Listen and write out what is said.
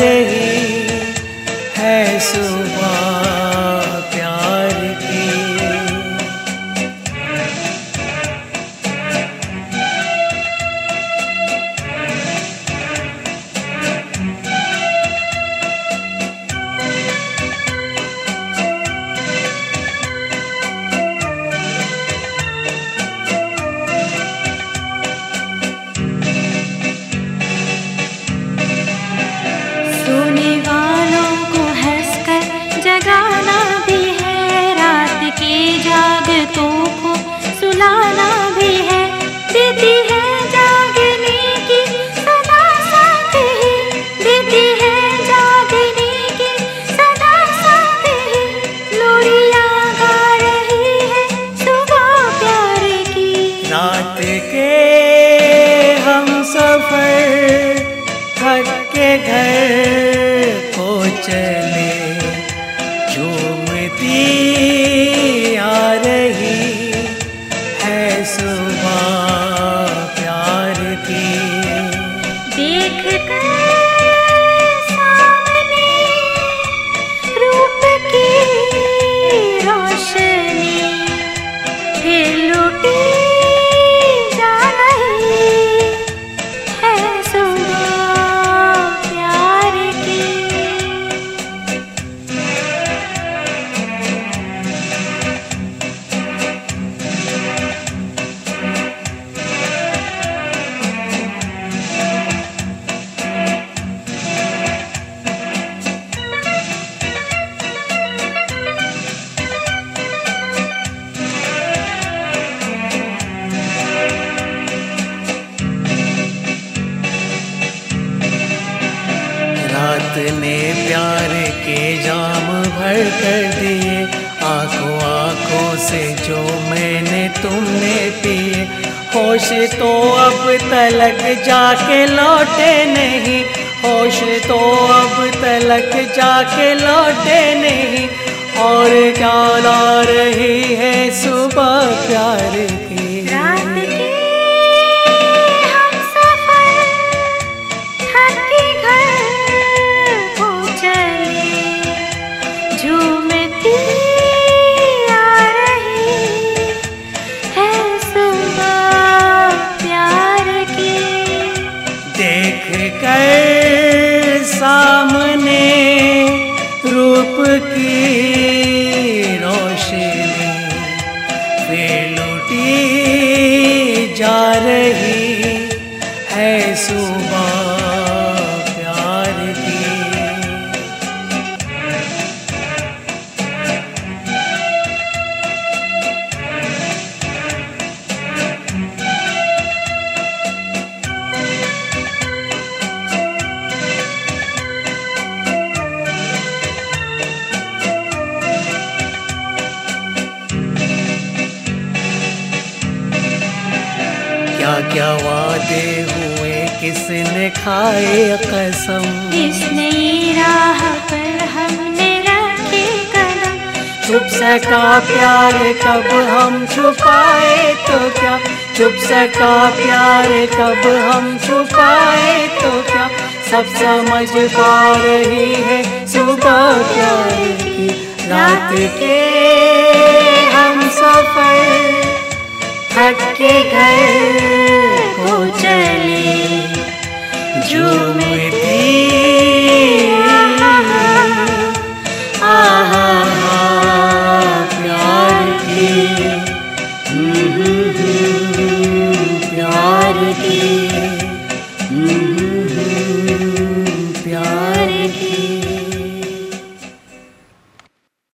रही है सुबह। घर को ने प्यार के जाम भर कर दिए। आँखों आँखों से जो मैंने तुमने पिए। होश तो अब तलक जाके लौटे नहीं। होश तो अब तलक जाके लौटे नहीं। और क्या ला रही है सुबह प्यार है प्यार की। देख कर सामने रूप की क्या वादे हुए? किसने खाए कसम? इस नई राह पर हमने रखे कदम? छुप सका प्यार कब हम छुपाए तो क्या? छुप सका प्यार कब हम छुपाए तो क्या? सब समझ पा रही है सुबह प्यार की रात के हम सफ़र थक के घर। झूमती आहा